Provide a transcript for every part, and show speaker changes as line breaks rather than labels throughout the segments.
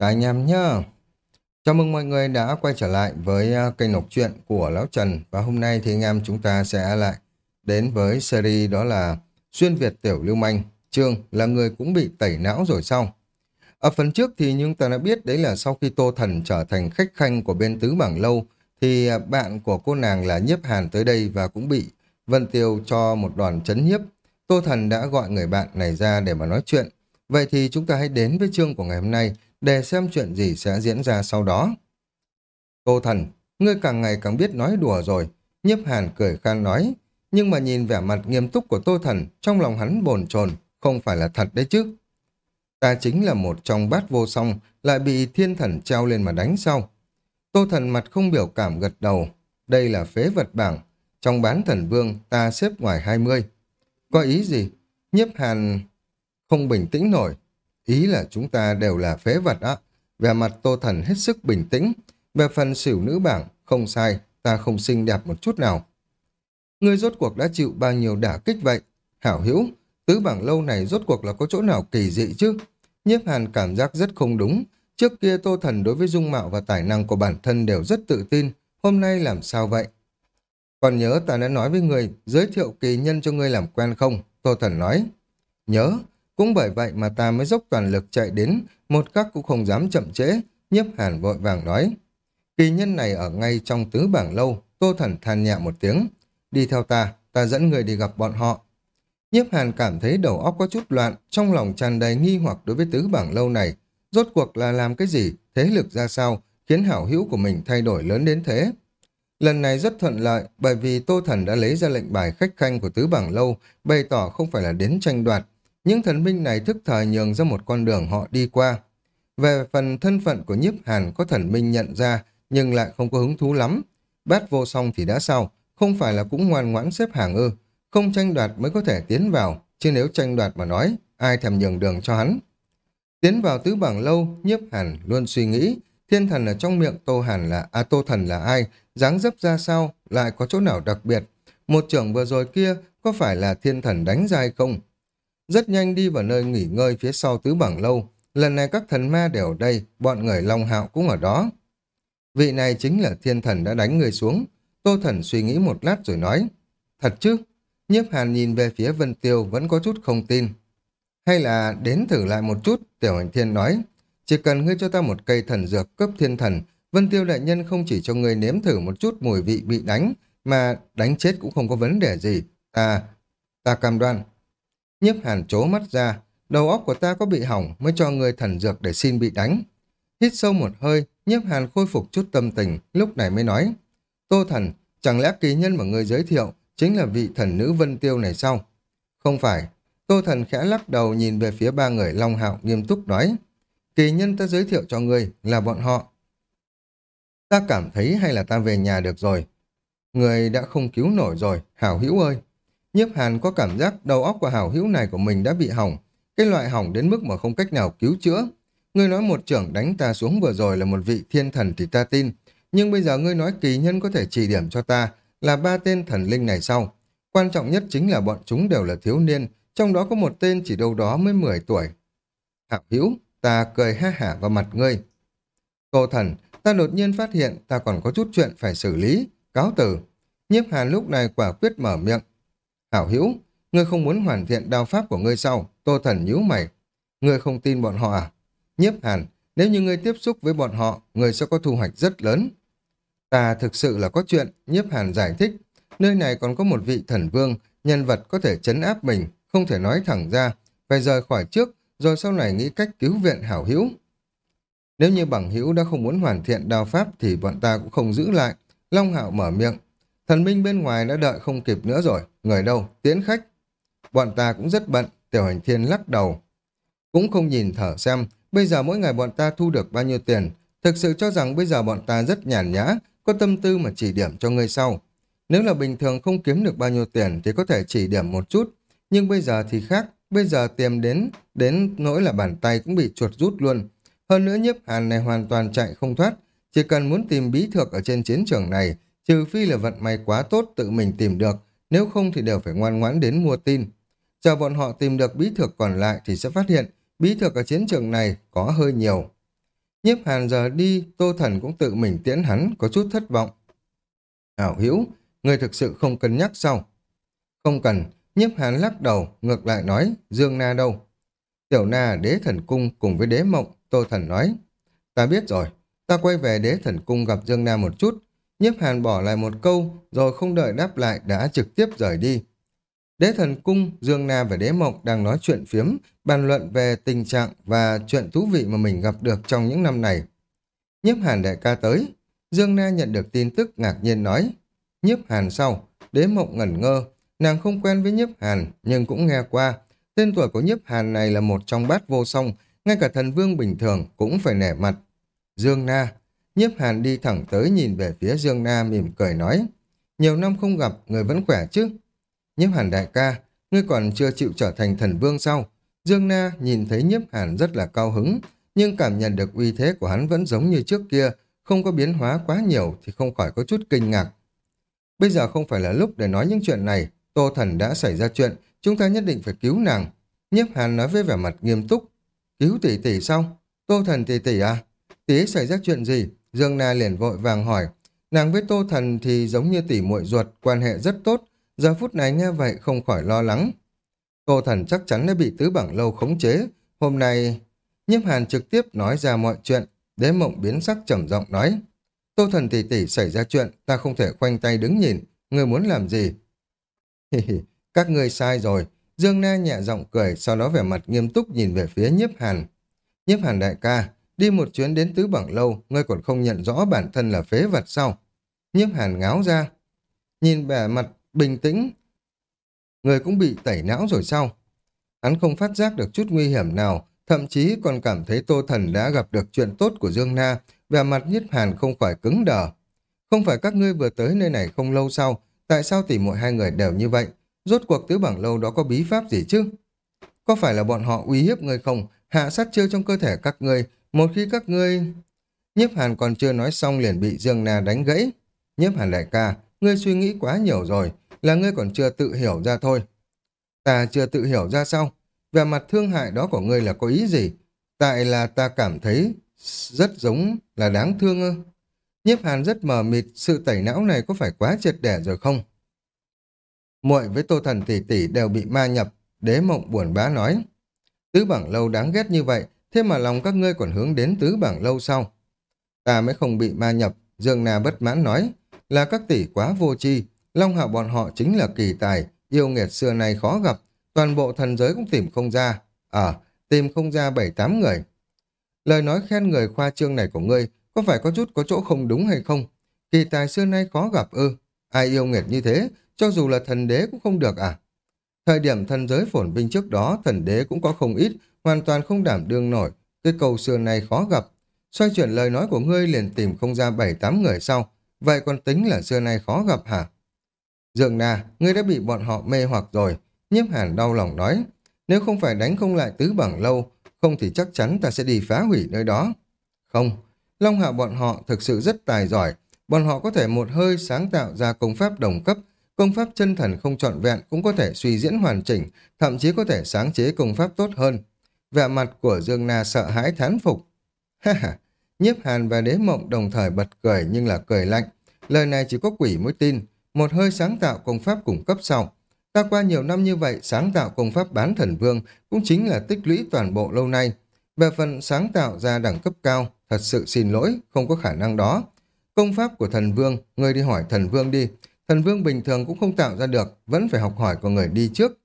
Cả anh em nhá. Chào mừng mọi người đã quay trở lại với à, kênh đọc truyện của Lão Trần và hôm nay thì anh em chúng ta sẽ lại đến với series đó là Xuyên Việt Tiểu Lưu Manh. Trương là người cũng bị tẩy não rồi sau Ở phần trước thì chúng ta đã biết, đấy là sau khi Tô Thần trở thành khách khanh của bên Tứ Bảng Lâu, thì à, bạn của cô nàng là Nhiếp Hàn tới đây và cũng bị Vân Tiêu cho một đoàn chấn nhiếp. Tô Thần đã gọi người bạn này ra để mà nói chuyện. Vậy thì chúng ta hãy đến với chương của ngày hôm nay để xem chuyện gì sẽ diễn ra sau đó. Tô thần, ngươi càng ngày càng biết nói đùa rồi. Nhiếp hàn cười khan nói, nhưng mà nhìn vẻ mặt nghiêm túc của tô thần, trong lòng hắn bồn chồn không phải là thật đấy chứ. Ta chính là một trong bát vô song, lại bị thiên thần treo lên mà đánh sau. Tô thần mặt không biểu cảm gật đầu, đây là phế vật bảng, trong bán thần vương ta xếp ngoài 20. Có ý gì? Nhiếp hàn không bình tĩnh nổi, Ý là chúng ta đều là phế vật á. Về mặt tô thần hết sức bình tĩnh. Về phần xỉu nữ bảng, không sai, ta không xinh đẹp một chút nào. Ngươi rốt cuộc đã chịu bao nhiêu đả kích vậy? Hảo hữu, tứ bảng lâu này rốt cuộc là có chỗ nào kỳ dị chứ? Nhiếp hàn cảm giác rất không đúng. Trước kia tô thần đối với dung mạo và tài năng của bản thân đều rất tự tin. Hôm nay làm sao vậy? Còn nhớ ta đã nói với người giới thiệu kỳ nhân cho ngươi làm quen không? Tô thần nói. Nhớ, cũng bởi vậy mà ta mới dốc toàn lực chạy đến, một khắc cũng không dám chậm trễ, nhiếp hàn vội vàng nói. Kỳ nhân này ở ngay trong tứ bảng lâu, tô thần than nhẹ một tiếng. Đi theo ta, ta dẫn người đi gặp bọn họ. Nhiếp hàn cảm thấy đầu óc có chút loạn, trong lòng tràn đầy nghi hoặc đối với tứ bảng lâu này. Rốt cuộc là làm cái gì, thế lực ra sao, khiến hảo hữu của mình thay đổi lớn đến thế. Lần này rất thuận lợi, bởi vì Tô Thần đã lấy ra lệnh bài khách khanh của tứ bảng lâu, bày tỏ không phải là đến tranh đoạt, những thần minh này thức thời nhường ra một con đường họ đi qua. Về phần thân phận của nhiếp hàn có thần minh nhận ra, nhưng lại không có hứng thú lắm. Bát vô song thì đã sao, không phải là cũng ngoan ngoãn xếp hàng ư. Không tranh đoạt mới có thể tiến vào, chứ nếu tranh đoạt mà nói, ai thèm nhường đường cho hắn. Tiến vào tứ bảng lâu, nhiếp hàn luôn suy nghĩ, thiên thần ở trong miệng tô hàn là, a à, tô thần là ai, dáng dấp ra sao, lại có chỗ nào đặc biệt. Một trưởng vừa rồi kia, có phải là thiên thần đánh dài không? Rất nhanh đi vào nơi nghỉ ngơi phía sau tứ bảng lâu. Lần này các thần ma đều ở đây, bọn người Long Hạo cũng ở đó. Vị này chính là thiên thần đã đánh người xuống. Tô thần suy nghĩ một lát rồi nói. Thật chứ? Nhiếp hàn nhìn về phía Vân Tiêu vẫn có chút không tin. Hay là đến thử lại một chút, Tiểu Hành Thiên nói. Chỉ cần ngươi cho ta một cây thần dược cấp thiên thần, Vân Tiêu đại nhân không chỉ cho ngươi nếm thử một chút mùi vị bị đánh, mà đánh chết cũng không có vấn đề gì. Ta, ta cam đoan, Nhiếp hàn chố mắt ra, đầu óc của ta có bị hỏng mới cho người thần dược để xin bị đánh. Hít sâu một hơi, nhiếp hàn khôi phục chút tâm tình, lúc này mới nói. Tô thần, chẳng lẽ kỳ nhân mà người giới thiệu chính là vị thần nữ Vân Tiêu này sao? Không phải. Tô thần khẽ lắc đầu nhìn về phía ba người Long Hạo nghiêm túc nói. Kỳ nhân ta giới thiệu cho người là bọn họ. Ta cảm thấy hay là ta về nhà được rồi. Người đã không cứu nổi rồi, hảo hữu ơi. Nhiếp hàn có cảm giác đầu óc của hảo hữu này của mình đã bị hỏng. Cái loại hỏng đến mức mà không cách nào cứu chữa. Ngươi nói một trưởng đánh ta xuống vừa rồi là một vị thiên thần thì ta tin. Nhưng bây giờ ngươi nói kỳ nhân có thể chỉ điểm cho ta là ba tên thần linh này sau. Quan trọng nhất chính là bọn chúng đều là thiếu niên, trong đó có một tên chỉ đâu đó mới 10 tuổi. Hảo hữu, ta cười ha hả vào mặt ngươi. Cô thần, ta đột nhiên phát hiện ta còn có chút chuyện phải xử lý. Cáo từ. Nhiếp hàn lúc này quả quyết mở miệng. Hảo hữu, ngươi không muốn hoàn thiện đao pháp của ngươi sau, tô thần nhíu mày. Ngươi không tin bọn họ à? Nhiếp hàn, nếu như ngươi tiếp xúc với bọn họ, ngươi sẽ có thu hoạch rất lớn. Ta thực sự là có chuyện, nhiếp hàn giải thích. Nơi này còn có một vị thần vương, nhân vật có thể chấn áp mình, không thể nói thẳng ra, phải rời khỏi trước, rồi sau này nghĩ cách cứu viện hảo hữu. Nếu như bằng hữu đã không muốn hoàn thiện đao pháp thì bọn ta cũng không giữ lại. Long hạo mở miệng, Thần minh bên ngoài đã đợi không kịp nữa rồi. Người đâu? Tiến khách. Bọn ta cũng rất bận. Tiểu hành thiên lắc đầu. Cũng không nhìn thở xem. Bây giờ mỗi ngày bọn ta thu được bao nhiêu tiền. Thực sự cho rằng bây giờ bọn ta rất nhàn nhã. Có tâm tư mà chỉ điểm cho người sau. Nếu là bình thường không kiếm được bao nhiêu tiền thì có thể chỉ điểm một chút. Nhưng bây giờ thì khác. Bây giờ tìm đến, đến nỗi là bàn tay cũng bị chuột rút luôn. Hơn nữa nhiếp hàn này hoàn toàn chạy không thoát. Chỉ cần muốn tìm bí thược ở trên chiến trường này Trừ phi là vận may quá tốt tự mình tìm được, nếu không thì đều phải ngoan ngoãn đến mua tin. Chờ bọn họ tìm được bí thực còn lại thì sẽ phát hiện bí thực ở chiến trường này có hơi nhiều. Nhiếp hàn giờ đi, Tô Thần cũng tự mình tiễn hắn, có chút thất vọng. Hảo hữu, người thực sự không cân nhắc sao? Không cần, nhiếp hàn lắc đầu, ngược lại nói, Dương Na đâu? Tiểu Na đế thần cung cùng với đế mộng, Tô Thần nói. Ta biết rồi, ta quay về đế thần cung gặp Dương Na một chút. Nhiếp hàn bỏ lại một câu, rồi không đợi đáp lại đã trực tiếp rời đi. Đế thần cung, Dương Na và đế Mộc đang nói chuyện phiếm, bàn luận về tình trạng và chuyện thú vị mà mình gặp được trong những năm này. Nhiếp hàn đại ca tới. Dương Na nhận được tin tức ngạc nhiên nói. Nhiếp hàn sau, đế Mộc ngẩn ngơ. Nàng không quen với nhiếp hàn, nhưng cũng nghe qua. Tên tuổi của nhiếp hàn này là một trong bát vô song, ngay cả thần vương bình thường cũng phải nể mặt. Dương Na, nhiếp hàn đi thẳng tới nhìn về phía Dương Na mỉm cười nói. Nhiều năm không gặp, người vẫn khỏe chứ? Nhiếp hàn đại ca, ngươi còn chưa chịu trở thành thần vương sao? Dương Na nhìn thấy nhiếp hàn rất là cao hứng, nhưng cảm nhận được uy thế của hắn vẫn giống như trước kia, không có biến hóa quá nhiều thì không khỏi có chút kinh ngạc. Bây giờ không phải là lúc để nói những chuyện này, Tô Thần đã xảy ra chuyện, chúng ta nhất định phải cứu nàng. Nhiếp hàn nói với vẻ mặt nghiêm túc. Cứu tỷ tỷ sao? Tô Thần tỷ tỷ à? Tỷ xảy ra chuyện gì? Dương Na liền vội vàng hỏi. Nàng với Tô Thần thì giống như tỷ muội ruột, quan hệ rất tốt, Giờ phút này nghe vậy không khỏi lo lắng. Tô thần chắc chắn đã bị tứ bảng lâu khống chế. Hôm nay, nhiếp hàn trực tiếp nói ra mọi chuyện. Đế mộng biến sắc trầm giọng nói. Tô thần tỷ tỷ xảy ra chuyện, ta không thể khoanh tay đứng nhìn. Người muốn làm gì? Hi hi, các người sai rồi. Dương Na nhẹ giọng cười, sau đó vẻ mặt nghiêm túc nhìn về phía nhiếp hàn. Nhiếp hàn đại ca, đi một chuyến đến tứ bảng lâu, ngươi còn không nhận rõ bản thân là phế vật sao? Nhiếp hàn ngáo ra. Nhìn vẻ mặt bình tĩnh. Người cũng bị tẩy não rồi sao? Hắn không phát giác được chút nguy hiểm nào, thậm chí còn cảm thấy Tô Thần đã gặp được chuyện tốt của Dương Na, vẻ mặt Nhiếp hàn không khỏi cứng đờ. Không phải các ngươi vừa tới nơi này không lâu sau, tại sao tỉ muội hai người đều như vậy? Rốt cuộc tứ bảng lâu đó có bí pháp gì chứ? Có phải là bọn họ uy hiếp ngươi không? Hạ sát chiêu trong cơ thể các ngươi, một khi các ngươi... Nhiếp hàn còn chưa nói xong liền bị Dương Na đánh gãy. Nhiếp hàn đại ca, ngươi suy nghĩ quá nhiều rồi, là ngươi còn chưa tự hiểu ra thôi. Ta chưa tự hiểu ra sao? Về mặt thương hại đó của ngươi là có ý gì? Tại là ta cảm thấy rất giống là đáng thương ư. Nhiếp hàn rất mờ mịt, sự tẩy não này có phải quá triệt để rồi không? muội với tô thần tỷ tỷ đều bị ma nhập, đế mộng buồn bã nói. Tứ bảng lâu đáng ghét như vậy, thế mà lòng các ngươi còn hướng đến tứ bảng lâu sau. Ta mới không bị ma nhập, Dương Na bất mãn nói, là các tỷ quá vô tri Long hạo bọn họ chính là kỳ tài, yêu nghiệt xưa này khó gặp, toàn bộ thần giới cũng tìm không ra. Ờ, tìm không ra bảy tám người. Lời nói khen người khoa trương này của ngươi có phải có chút có chỗ không đúng hay không? Kỳ tài xưa nay khó gặp ư. Ai yêu nghiệt như thế, cho dù là thần đế cũng không được à? Thời điểm thần giới phồn vinh trước đó, thần đế cũng có không ít, hoàn toàn không đảm đương nổi. Cái cầu xưa này khó gặp. Xoay chuyển lời nói của ngươi liền tìm không ra bảy tám người sau. Vậy còn tính là xưa nay khó gặp hả? Dường nà, ngươi đã bị bọn họ mê hoặc rồi. Nhiếp hàn đau lòng nói. Nếu không phải đánh không lại tứ bảng lâu, không thì chắc chắn ta sẽ đi phá hủy nơi đó. Không, Long Hạ bọn họ thực sự rất tài giỏi. Bọn họ có thể một hơi sáng tạo ra công pháp đồng cấp, công pháp chân thần không trọn vẹn cũng có thể suy diễn hoàn chỉnh, thậm chí có thể sáng chế công pháp tốt hơn. Vẻ mặt của Dương Na sợ hãi thán phục. Ha ha, nhiếp hàn và đế mộng đồng thời bật cười nhưng là cười lạnh. Lời này chỉ có quỷ mới tin, một hơi sáng tạo công pháp cung cấp sau. Ta qua nhiều năm như vậy, sáng tạo công pháp bán thần vương cũng chính là tích lũy toàn bộ lâu nay. Về phần sáng tạo ra đẳng cấp cao, thật sự xin lỗi, không có khả năng đó. Công pháp của thần vương, người đi hỏi thần vương đi. Thần vương bình thường cũng không tạo ra được, vẫn phải học hỏi của người đi trước.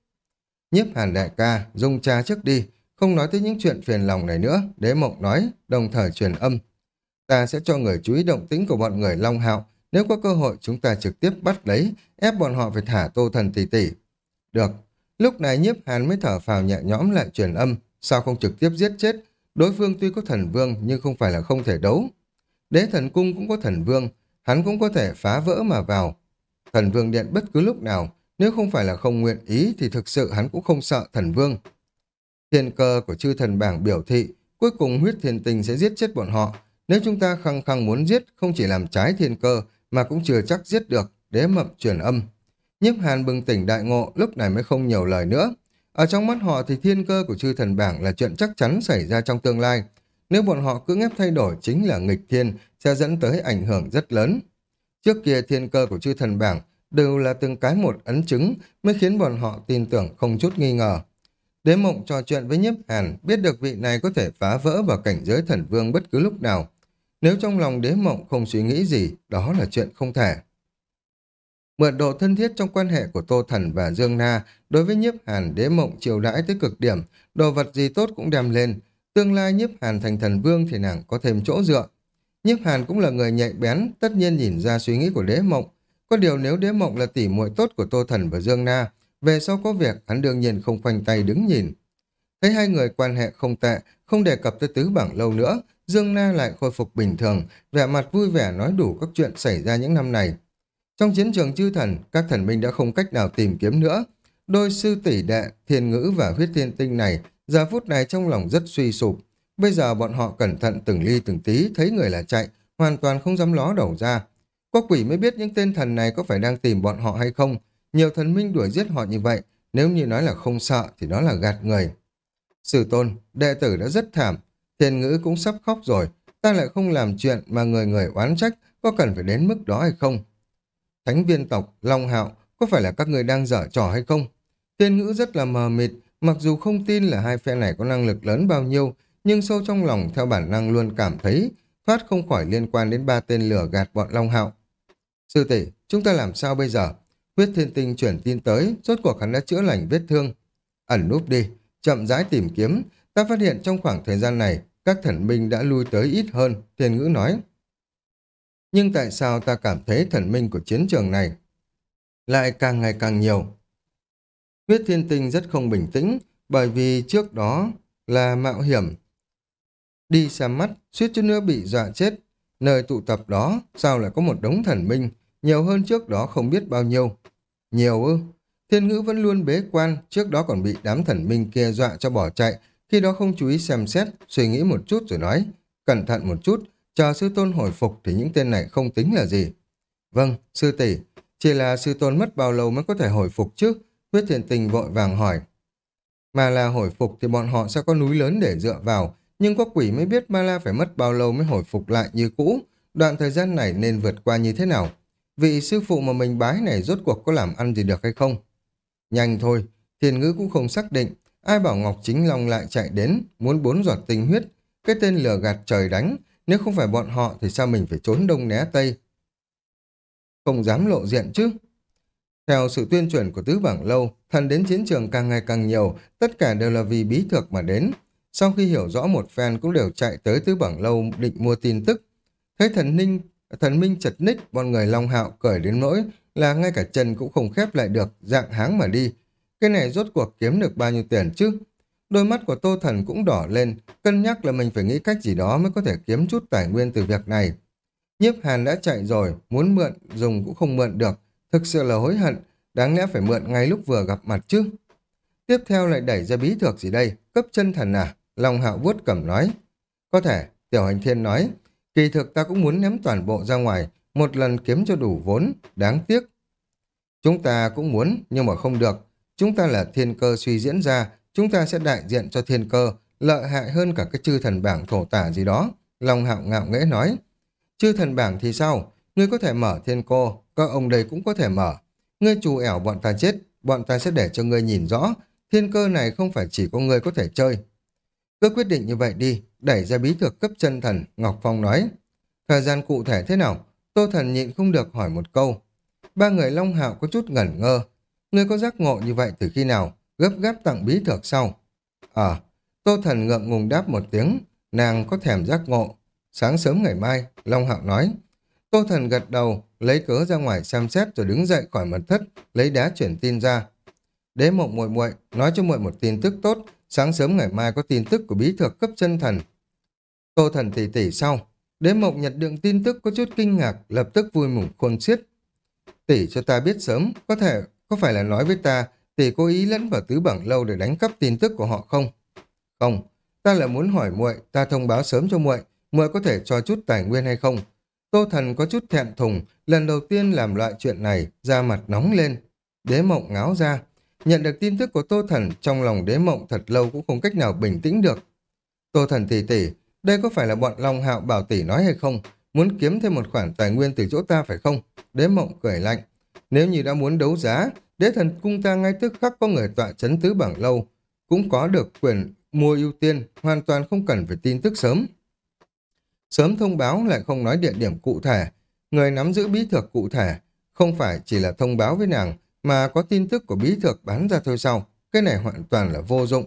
Nhiếp hàn đại ca, dùng cha trước đi, không nói tới những chuyện phiền lòng này nữa, đế mộng nói, đồng thời truyền âm. Ta sẽ cho người chú ý động tính của bọn người Long Hạo, nếu có cơ hội chúng ta trực tiếp bắt lấy, ép bọn họ phải thả tô thần tỷ tỷ. Được. Lúc này nhiếp hàn mới thở phào nhẹ nhõm lại truyền âm. Sao không trực tiếp giết chết? Đối phương tuy có thần vương nhưng không phải là không thể đấu. Đế thần cung cũng có thần vương. Hắn cũng có thể phá vỡ mà vào. Thần vương điện bất cứ lúc nào. Nếu không phải là không nguyện ý thì thực sự hắn cũng không sợ thần vương. Thiên cơ của chư thần bảng biểu thị cuối cùng huyết thiên tình sẽ giết chết bọn họ. Nếu chúng ta khăng khăng muốn giết không chỉ làm trái thiên cơ mà cũng chưa chắc giết được, đế mập truyền âm. Nhiếp hàn bừng tỉnh đại ngộ, lúc này mới không nhiều lời nữa. Ở trong mắt họ thì thiên cơ của chư thần bảng là chuyện chắc chắn xảy ra trong tương lai. nếu bọn họ cưỡng ép thay đổi chính là nghịch thiên, sẽ dẫn tới ảnh hưởng rất lớn. Trước kia thiên cơ của chư thần bảng đều là từng cái một ấn chứng mới khiến bọn họ tin tưởng không chút nghi ngờ. Đế mộng trò chuyện với nhiếp hàn, biết được vị này có thể phá vỡ vào cảnh giới thần vương bất cứ lúc nào. Nếu trong lòng đế mộng không suy nghĩ gì, đó là chuyện không thể. Mượn độ thân thiết trong quan hệ của Tô Thần và Dương Na, đối với nhiếp hàn đế mộng chiều đãi tới cực điểm, đồ vật gì tốt cũng đem lên. Tương lai nhiếp hàn thành thần vương thì nàng có thêm chỗ dựa. Nhiếp hàn cũng là người nhạy bén, tất nhiên nhìn ra suy nghĩ của đế mộng. Có điều nếu đế mộng là tỉ muội tốt của Tô Thần và Dương Na, về sau có việc hắn đương nhiên không khoanh tay đứng nhìn. Thấy hai người quan hệ không tệ, không đề cập tới tứ bảng lâu nữa, Dương Na lại khôi phục bình thường, vẻ mặt vui vẻ nói đủ các chuyện xảy ra những năm này. Trong chiến trường chư thần, các thần minh đã không cách nào tìm kiếm nữa. Đôi sư tỷ đệ, thiên ngữ và huyết thiên tinh này, giờ phút này trong lòng rất suy sụp. Bây giờ bọn họ cẩn thận từng ly từng tí, thấy người là chạy, hoàn toàn không dám ló đầu ra. Có quỷ mới biết những tên thần này có phải đang tìm bọn họ hay không. Nhiều thần minh đuổi giết họ như vậy, nếu như nói là không sợ thì đó là gạt người. Sư tôn, đệ tử đã rất thảm, thiên ngữ cũng sắp khóc rồi, ta lại không làm chuyện mà người người oán trách, có cần phải đến mức đó hay không? Thánh viên tộc, Long Hạo, có phải là các người đang dở trò hay không? Thiên ngữ rất là mờ mịt, mặc dù không tin là hai phe này có năng lực lớn bao nhiêu, nhưng sâu trong lòng theo bản năng luôn cảm thấy phát không khỏi liên quan đến ba tên lửa gạt bọn Long Hạo. Sư tỷ, chúng ta làm sao bây giờ? Huyết thiên tinh chuyển tin tới, rốt cuộc hắn đã chữa lành vết thương. Ẩn núp đi, chậm rãi tìm kiếm. Ta phát hiện trong khoảng thời gian này, các thần minh đã lui tới ít hơn, thiên ngữ nói. Nhưng tại sao ta cảm thấy thần minh của chiến trường này lại càng ngày càng nhiều? Huyết thiên tinh rất không bình tĩnh, bởi vì trước đó là mạo hiểm. Đi xem mắt, suýt chút nữa bị dọa chết. Nơi tụ tập đó, sao lại có một đống thần minh, nhiều hơn trước đó không biết bao nhiêu. Nhiều ư? Thiên ngữ vẫn luôn bế quan, trước đó còn bị đám thần minh kia dọa cho bỏ chạy, khi đó không chú ý xem xét, suy nghĩ một chút rồi nói, cẩn thận một chút, chờ sư tôn hồi phục thì những tên này không tính là gì. Vâng, sư tỷ, chỉ là sư tôn mất bao lâu mới có thể hồi phục chứ? Huyết thiền tình vội vàng hỏi. Mà là hồi phục thì bọn họ sẽ có núi lớn để dựa vào, nhưng có quỷ mới biết Ma La phải mất bao lâu mới hồi phục lại như cũ, đoạn thời gian này nên vượt qua như thế nào. Vị sư phụ mà mình bái này rốt cuộc có làm ăn gì được hay không? Nhanh thôi, thiền ngữ cũng không xác định, ai bảo Ngọc Chính Long lại chạy đến, muốn bốn giọt tinh huyết, cái tên lừa gạt trời đánh, nếu không phải bọn họ thì sao mình phải trốn đông né tây? Không dám lộ diện chứ. Theo sự tuyên truyền của tứ bảng lâu, thần đến chiến trường càng ngày càng nhiều, tất cả đều là vì bí thược mà đến. Sau khi hiểu rõ một phen cũng đều chạy tới tứ bảng lâu định mua tin tức. Thấy thần ninh, thần minh chật ních, bọn người long hạo cởi đến nỗi là ngay cả chân cũng không khép lại được, dạng háng mà đi. Cái này rốt cuộc kiếm được bao nhiêu tiền chứ? Đôi mắt của Tô Thần cũng đỏ lên, cân nhắc là mình phải nghĩ cách gì đó mới có thể kiếm chút tài nguyên từ việc này. Nhiếp Hàn đã chạy rồi, muốn mượn, dùng cũng không mượn được. Thực sự là hối hận, đáng lẽ phải mượn ngay lúc vừa gặp mặt chứ. Tiếp theo lại đẩy ra bí thược gì đây, cấp chân thần à? Long Hạo vuốt cầm nói. Có thể, Tiểu Hành Thiên nói, kỳ thực ta cũng muốn ném toàn bộ ra ngoài, một lần kiếm cho đủ vốn, đáng tiếc. Chúng ta cũng muốn, nhưng mà không được. Chúng ta là thiên cơ suy diễn ra, chúng ta sẽ đại diện cho thiên cơ, lợi hại hơn cả cái chư thần bảng thổ tả gì đó. Long hạo ngạo nghễ nói. Chư thần bảng thì sao? Ngươi có thể mở thiên cô, các ông đây cũng có thể mở. Ngươi trù ẻo bọn ta chết, bọn ta sẽ để cho ngươi nhìn rõ. Thiên cơ này không phải chỉ có ngươi có thể chơi. Cứ quyết định như vậy đi, đẩy ra bí thuật cấp chân thần, Ngọc Phong nói. Thời gian cụ thể thế nào? Tô thần nhịn không được hỏi một câu. Ba người Long Hạo có chút ngẩn ngơ. Ngươi có giác ngộ như vậy từ khi nào? gấp gáp tặng bí thược sau. Ờ, Tô Thần ngượng ngùng đáp một tiếng, nàng có thèm giác ngộ. Sáng sớm ngày mai, Long Hạo nói. Tô Thần gật đầu, lấy cớ ra ngoài xem xét rồi đứng dậy khỏi mật thất, lấy đá chuyển tin ra. Đế mộng muội muội nói cho muội một tin tức tốt, sáng sớm ngày mai có tin tức của bí thược cấp chân thần. Tô Thần tỉ tỉ sau, đế mộng nhận được tin tức có chút kinh ngạc, lập tức vui mừng khôn xiết. Tỷ cho ta biết sớm, có thể, có phải là nói với ta tỷ cố ý lẫn vào tứ bảng lâu để đánh cắp tin tức của họ không? Không, ta là muốn hỏi muội, ta thông báo sớm cho muội, muội có thể cho chút tài nguyên hay không? Tô Thần có chút thẹn thùng, lần đầu tiên làm loại chuyện này, da mặt nóng lên. Đế mộng ngáo ra, nhận được tin tức của Tô Thần trong lòng đế mộng thật lâu cũng không cách nào bình tĩnh được. Tô Thần tỷ tỷ, Đây có phải là bọn Long Hạo bảo tỷ nói hay không? Muốn kiếm thêm một khoản tài nguyên từ chỗ ta phải không? Đế mộng cười lạnh. Nếu như đã muốn đấu giá, đế thần cung ta ngay tức khắc có người tọa chấn tứ bảng lâu, cũng có được quyền mua ưu tiên, hoàn toàn không cần phải tin tức sớm. Sớm thông báo lại không nói địa điểm cụ thể, người nắm giữ bí thuật cụ thể, không phải chỉ là thông báo với nàng, mà có tin tức của bí thuật bán ra thôi sau, cái này hoàn toàn là vô dụng.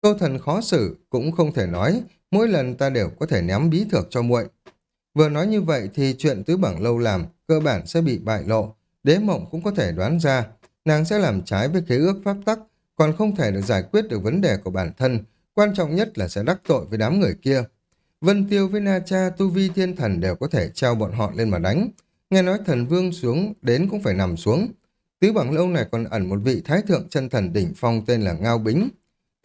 Tô thần khó xử, cũng không thể nói, mỗi lần ta đều có thể ném bí thuật cho muội. Vừa nói như vậy thì chuyện tứ bảng lâu làm, cơ bản sẽ bị bại lộ, đế mộng cũng có thể đoán ra, nàng sẽ làm trái với khế ước pháp tắc, còn không thể được giải quyết được vấn đề của bản thân, quan trọng nhất là sẽ đắc tội với đám người kia. Vân Tiêu với Na Cha, Tu Vi Thiên Thần đều có thể treo bọn họ lên mà đánh. Nghe nói thần vương xuống, đến cũng phải nằm xuống. Tứ bằng lâu này còn ẩn một vị thái thượng chân thần đỉnh phong tên là Ngao Bính.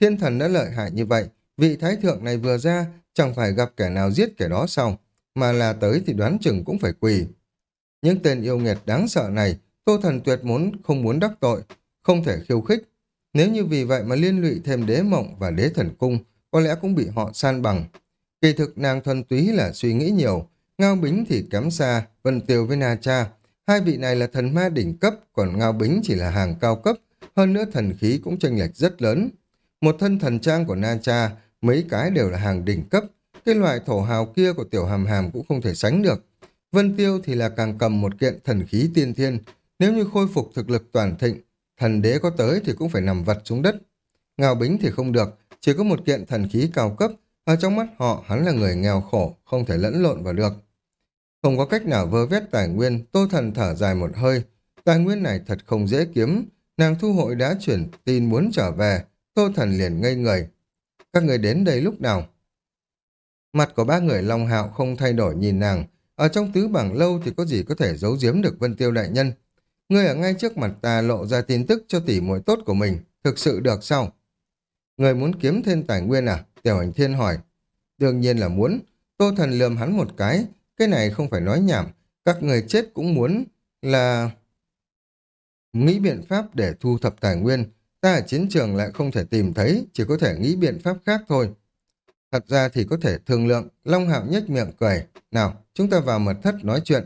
Thiên thần đã lợi hại như vậy, vị thái thượng này vừa ra, chẳng phải gặp kẻ nào giết kẻ đó xong mà là tới thì đoán chừng cũng phải quỳ. Những tên yêu nghiệt đáng sợ này, Tô Thần tuyệt muốn không muốn đắc tội, không thể khiêu khích. Nếu như vì vậy mà liên lụy thêm đế mộng và đế thần cung, có lẽ cũng bị họ san bằng. Kỳ thực nàng thuần túy là suy nghĩ nhiều, Ngao Bính thì kém xa, Vân Tiêu với Na Cha. Hai vị này là thần ma đỉnh cấp, còn Ngao Bính chỉ là hàng cao cấp, hơn nữa thần khí cũng chênh lệch rất lớn. Một thân thần trang của Na Cha, mấy cái đều là hàng đỉnh cấp, cái loại thổ hào kia của tiểu hàm hàm cũng không thể sánh được. Vân Tiêu thì là càng cầm một kiện thần khí tiên thiên, nếu như khôi phục thực lực toàn thịnh, thần đế có tới thì cũng phải nằm vật xuống đất. Ngao Bính thì không được, chỉ có một kiện thần khí cao cấp, ở trong mắt họ hắn là người nghèo khổ, không thể lẫn lộn vào được. Không có cách nào vơ vét tài nguyên, Tô Thần thở dài một hơi. Tài nguyên này thật không dễ kiếm, nàng thu hội đã chuyển tin muốn trở về, Tô Thần liền ngây người. Các người đến đây lúc nào? Mặt của ba người Long Hạo không thay đổi nhìn nàng, ở trong tứ bảng lâu thì có gì có thể giấu giếm được Vân Tiêu Đại Nhân. Ngươi ở ngay trước mặt ta lộ ra tin tức cho tỷ muội tốt của mình, thực sự được sao? Người muốn kiếm thêm tài nguyên à? Tiểu hành thiên hỏi. Đương nhiên là muốn. Tô thần lườm hắn một cái. Cái này không phải nói nhảm. Các người chết cũng muốn là... Nghĩ biện pháp để thu thập tài nguyên. Ta ở chiến trường lại không thể tìm thấy, chỉ có thể nghĩ biện pháp khác thôi. Thật ra thì có thể thương lượng. Long hạo nhếch miệng cười. Nào, chúng ta vào mật thất nói chuyện.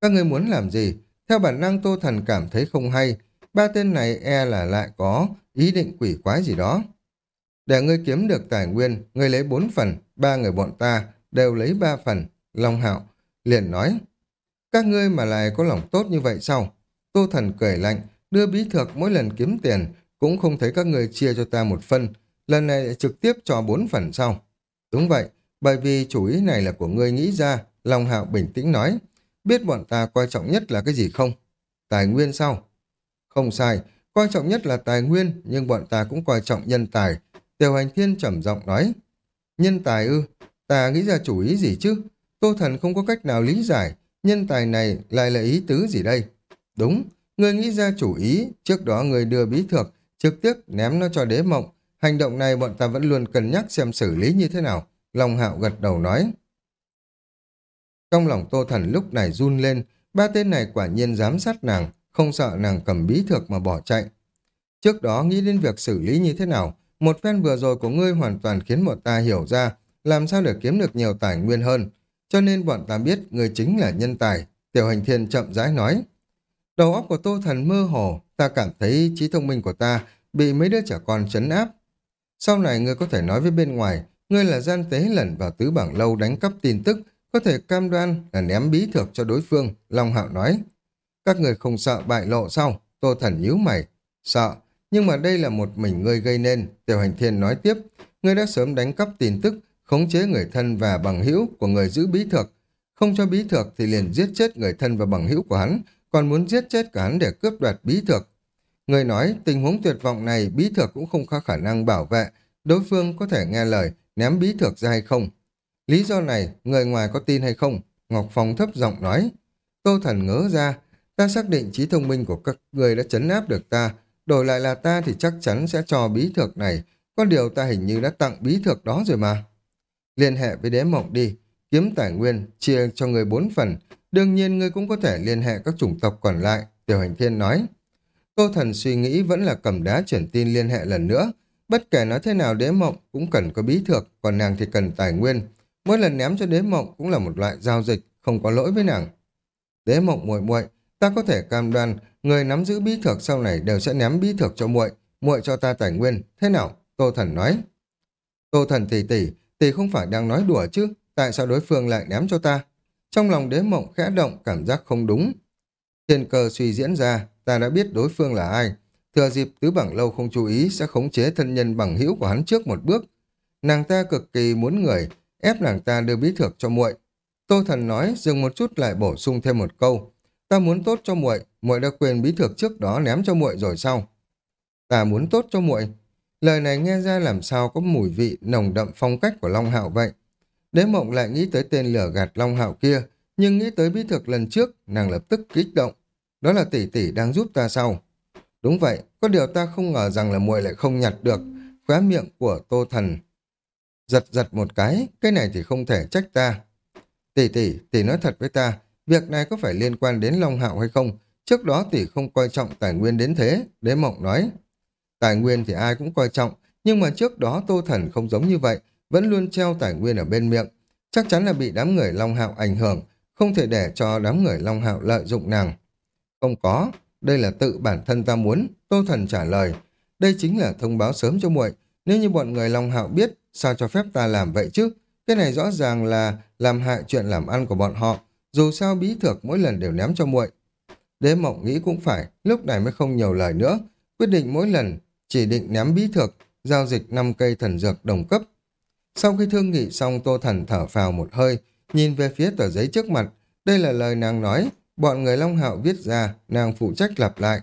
Các người muốn làm gì? Theo bản năng Tô Thần cảm thấy không hay, ba tên này e là lại có ý định quỷ quái gì đó. Để ngươi kiếm được tài nguyên, ngươi lấy bốn phần, ba người bọn ta đều lấy ba phần. Long Hạo liền nói, các ngươi mà lại có lòng tốt như vậy sao? Tô Thần cười lạnh, đưa bí thược mỗi lần kiếm tiền, cũng không thấy các ngươi chia cho ta một phần, lần này trực tiếp cho bốn phần sau. Đúng vậy, bởi vì chủ ý này là của ngươi nghĩ ra, Long Hạo bình tĩnh nói, biết bọn ta quan trọng nhất là cái gì không? Tài nguyên sao? Không sai, quan trọng nhất là tài nguyên, nhưng bọn ta cũng quan trọng nhân tài. Tiểu hành thiên trầm giọng nói, nhân tài ư, ta nghĩ ra chủ ý gì chứ? Tô thần không có cách nào lý giải, nhân tài này lại là ý tứ gì đây? Đúng, người nghĩ ra chủ ý, trước đó người đưa bí thược, trực tiếp ném nó cho đế mộng. Hành động này bọn ta vẫn luôn cân nhắc xem xử lý như thế nào. Long hạo gật đầu nói. Trong lòng Tô Thần lúc này run lên, ba tên này quả nhiên giám sát nàng, không sợ nàng cầm bí thược mà bỏ chạy. Trước đó nghĩ đến việc xử lý như thế nào, một phen vừa rồi của ngươi hoàn toàn khiến bọn ta hiểu ra làm sao để kiếm được nhiều tài nguyên hơn. Cho nên bọn ta biết người chính là nhân tài, tiểu hành thiên chậm rãi nói. Đầu óc của Tô Thần mơ hồ, ta cảm thấy trí thông minh của ta bị mấy đứa trẻ con chấn áp. Sau này ngươi có thể nói với bên ngoài, ngươi là gian tế lẩn vào tứ bảng lâu đánh cắp tin tức, có thể cam đoan là ném bí thược cho đối phương, Long Hạo nói. Các người không sợ bại lộ sao? Tô Thần nhíu mày. Sợ, nhưng mà đây là một mình ngươi gây nên, Tiểu Hành Thiên nói tiếp. Ngươi đã sớm đánh cắp tin tức, khống chế người thân và bằng hữu của người giữ bí thược. Không cho bí thược thì liền giết chết người thân và bằng hữu của hắn, còn muốn giết chết cả hắn để cướp đoạt bí thược. Người nói tình huống tuyệt vọng này bí thược cũng không có khả năng bảo vệ, đối phương có thể nghe lời, ném bí thược ra hay không. Lý do này, người ngoài có tin hay không? Ngọc Phong thấp giọng nói. Tô Thần ngớ ra, ta xác định trí thông minh của các người đã chấn áp được ta, đổi lại là ta thì chắc chắn sẽ cho bí thược này, có điều ta hình như đã tặng bí thược đó rồi mà. Liên hệ với đế mộng đi, kiếm tài nguyên, chia cho người bốn phần, đương nhiên ngươi cũng có thể liên hệ các chủng tộc còn lại, Tiểu Hành Thiên nói. Tô Thần suy nghĩ vẫn là cầm đá chuyển tin liên hệ lần nữa, Bất kể nói thế nào đế mộng cũng cần có bí thược, còn nàng thì cần tài nguyên. Mỗi lần ném cho đế mộng cũng là một loại giao dịch, không có lỗi với nàng. Đế mộng muội muội, ta có thể cam đoan người nắm giữ bí thược sau này đều sẽ ném bí thược cho muội, muội cho ta tài nguyên. Thế nào? Tô Thần nói. Tô Thần tỷ tỷ, tỷ không phải đang nói đùa chứ? Tại sao đối phương lại ném cho ta? Trong lòng đế mộng khẽ động cảm giác không đúng. Thiên cơ suy diễn ra, ta đã biết đối phương là ai. Thừa dịp tứ bằng lâu không chú ý sẽ khống chế thân nhân bằng hữu của hắn trước một bước. Nàng ta cực kỳ muốn người, ép nàng ta đưa bí thược cho muội. Tô Thần nói, dừng một chút lại bổ sung thêm một câu. Ta muốn tốt cho muội, muội đã quên bí thược trước đó ném cho muội rồi sao? Ta muốn tốt cho muội. Lời này nghe ra làm sao có mùi vị nồng đậm phong cách của Long Hạo vậy. Đế mộng lại nghĩ tới tên lửa gạt Long Hạo kia, nhưng nghĩ tới bí thực lần trước, nàng lập tức kích động. Đó là tỷ tỷ đang giúp ta sau. Đúng vậy, có điều ta không ngờ rằng là muội lại không nhặt được. Khóa miệng của Tô Thần giật giật một cái, cái này thì không thể trách ta. Tỷ tỷ, tỷ nói thật với ta, việc này có phải liên quan đến Long Hạo hay không? Trước đó tỷ không coi trọng tài nguyên đến thế, đế mộng nói. Tài nguyên thì ai cũng coi trọng, nhưng mà trước đó Tô Thần không giống như vậy, vẫn luôn treo tài nguyên ở bên miệng. Chắc chắn là bị đám người Long Hạo ảnh hưởng, không thể để cho đám người Long Hạo lợi dụng nàng. Không có, đây là tự bản thân ta muốn, Tô Thần trả lời. Đây chính là thông báo sớm cho muội. Nếu như bọn người Long Hạo biết, sao cho phép ta làm vậy chứ? Cái này rõ ràng là làm hại chuyện làm ăn của bọn họ. Dù sao bí thược mỗi lần đều ném cho muội. Đế mộng nghĩ cũng phải, lúc này mới không nhiều lời nữa. Quyết định mỗi lần chỉ định ném bí thược, giao dịch 5 cây thần dược đồng cấp. Sau khi thương nghị xong Tô Thần thở phào một hơi, nhìn về phía tờ giấy trước mặt. Đây là lời nàng nói, bọn người Long Hạo viết ra, nàng phụ trách lặp lại.